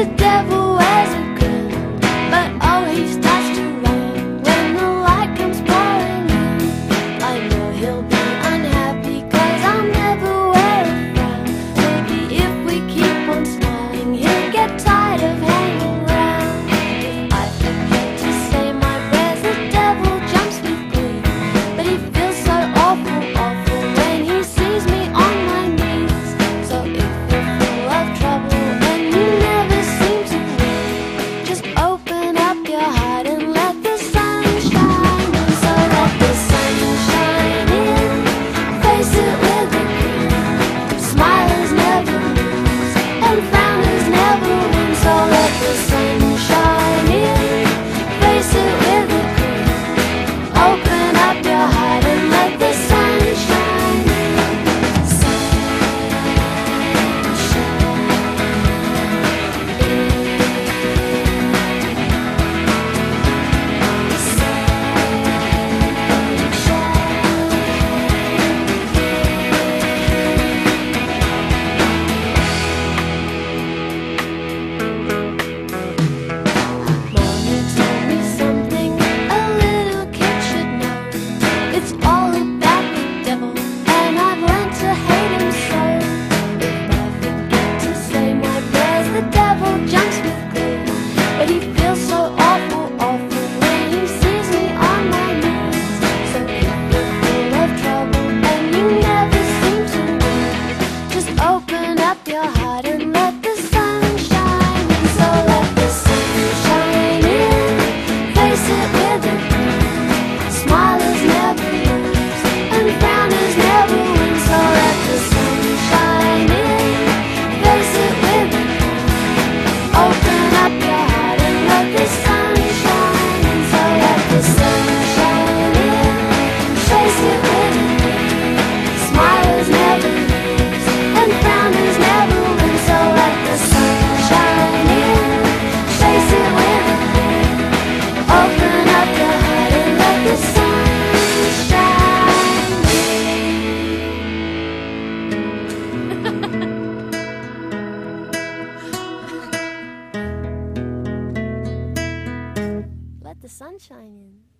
the devil the sun shine in.